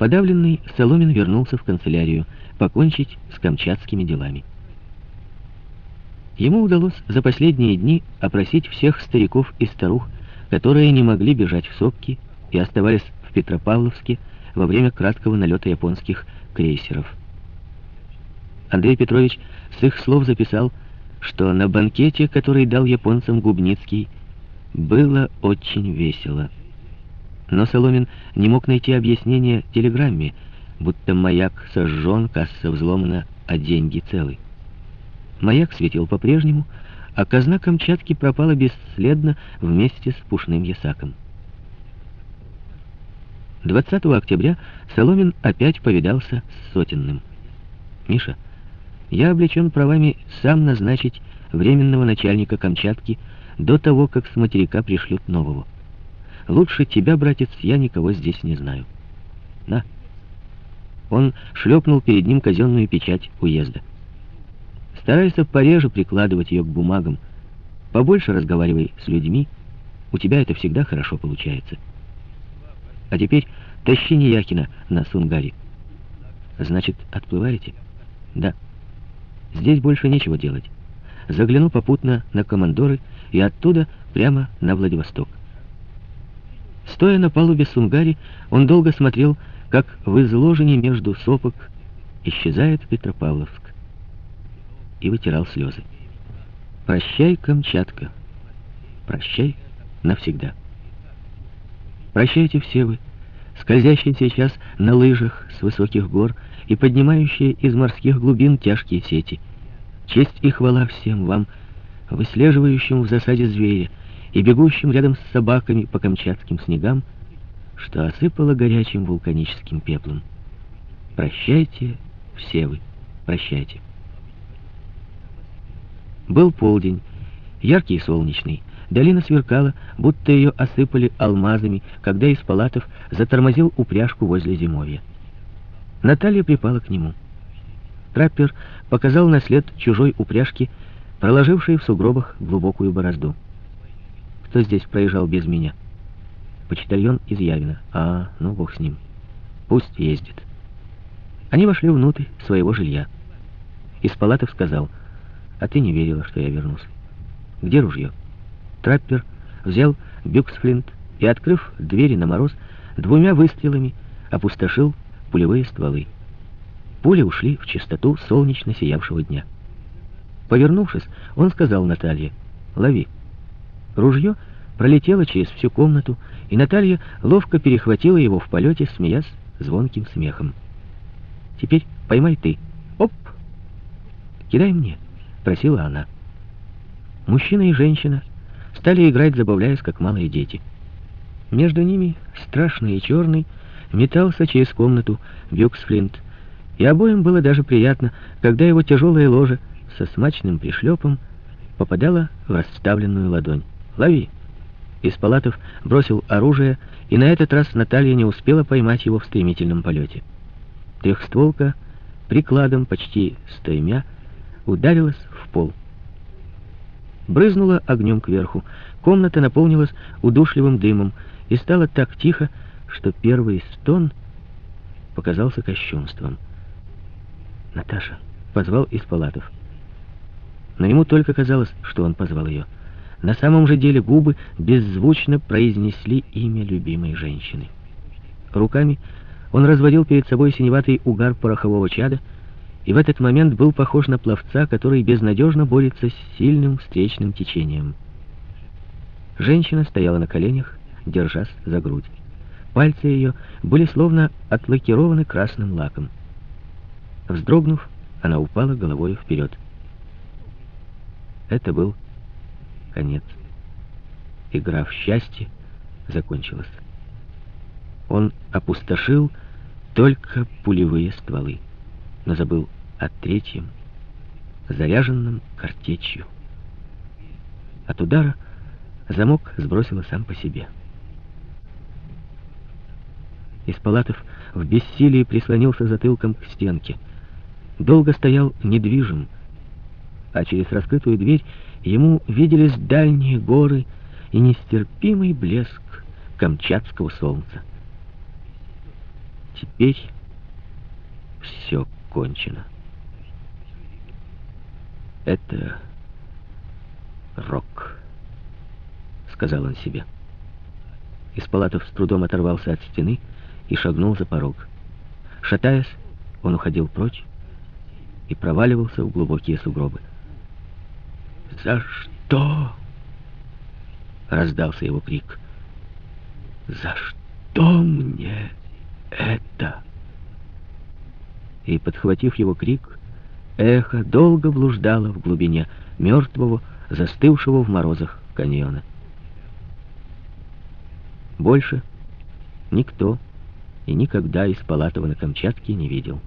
Подавленный, Соломин вернулся в канцелярию, покончить с камчатскими делами. Ему удалось за последние дни опросить всех стариков и старух, которые не могли бежать в сопки и оставались в Петропавловске во время краткого налета японских крейсеров. Андрей Петрович с их слов записал, что на банкете, который дал японцам Губницкий, было очень весело. Но Соломин не мог найти объяснения телеграмме, будто маяк сожжен, касса взломана, а деньги целы. Маяк светил по-прежнему, а казна Камчатки пропала бесследно вместе с пушным ясаком. 20 октября Соломин опять повидался с Сотенным. «Миша, я облечен правами сам назначить временного начальника Камчатки до того, как с материка пришлют нового. Лучше тебя, братец, я никого здесь не знаю. На. Он шлепнул перед ним казенную печать уезда. Старайся пореже прикладывать ее к бумагам. Побольше разговаривай с людьми. У тебя это всегда хорошо получается. А теперь тащи Неякина на Сунгари. Значит, отплываете? Да. Здесь больше нечего делать. Загляну попутно на командоры и оттуда прямо на Владивосток. Стоя на палубе Сунгари, он долго смотрел, как в изложении между сопок исчезает Петропавловск, и вытирал слезы. «Прощай, Камчатка, прощай навсегда». Прощайте все вы, скользящие сейчас на лыжах с высоких гор и поднимающие из морских глубин тяжкие сети. Честь и хвала всем вам, выслеживающим в засаде зверя и бегущим рядом с собаками по камчатским снегам, что осыпало горячим вулканическим пеплом. Прощайте, все вы, прощайте. Был полдень, яркий и солнечный. Долина сверкала, будто ее осыпали алмазами, когда из палатов затормозил упряжку возле зимовья. Наталья припала к нему. Траппер показал на след чужой упряжки, проложившей в сугробах глубокую борозду. Кто здесь проезжал без меня? Почтальон из Явина. А, ну бог с ним. Пусть ездит. Они вошли внутрь своего жилья. Из палатов сказал, а ты не верила, что я вернусь. Где ружье? Траппер взял бюксфлинт и, открыв двери на мороз, двумя выстрелами опустошил пулевые стволы. Пули ушли в чистоту солнечно сиявшего дня. Повернувшись, он сказал Наталье, «Лови». Ружье пролетело через всю комнату, и Наталья ловко перехватила его в полете, смеясь звонким смехом. «Теперь поймай ты. Оп!» «Кидай мне», — просила она. Мужчина и женщина стали играть, забавляясь, как малые дети. Между ними, страшный и черный, метался через комнату Бюксфлинт, и обоим было даже приятно, когда его тяжелое ложе со смачным пришлепом попадало в расставленную ладонь. «Лови!» Из палатов бросил оружие, и на этот раз Наталья не успела поймать его в стремительном полете. Трехстволка прикладом почти стоймя ударилась в пол брызнула огнем кверху. Комната наполнилась удушливым дымом, и стало так тихо, что первый стон показался кощунством. «Наташа!» — позвал из палатов. Но ему только казалось, что он позвал ее. На самом же деле губы беззвучно произнесли имя любимой женщины. Руками он разводил перед собой синеватый угар порохового чада, и в этот момент был похож на пловца, который безнадежно борется с сильным встречным течением. Женщина стояла на коленях, держась за грудь. Пальцы ее были словно отлакированы красным лаком. Вздрогнув, она упала головой вперед. Это был конец. Игра в счастье закончилась. Он опустошил только пулевые стволы но забыл о третьем, заряженном картечью. От удара замок сбросило сам по себе. Из палатов в бессилии прислонился затылком к стенке. Долго стоял недвижим, а через раскрытую дверь ему виделись дальние горы и нестерпимый блеск камчатского солнца. теперь все кончено. Это рок, сказал он себе. Испалатов с трудом оторвался от стены и шагнул за порог. Шатаясь, он уходил прочь и проваливался в глубокие сугробы. «За что?» — раздался его крик. «За что мне это?» И, подхватив его крик, эхо долго блуждало в глубине мертвого, застывшего в морозах каньона. Больше никто и никогда из Палатова на Камчатке не видел.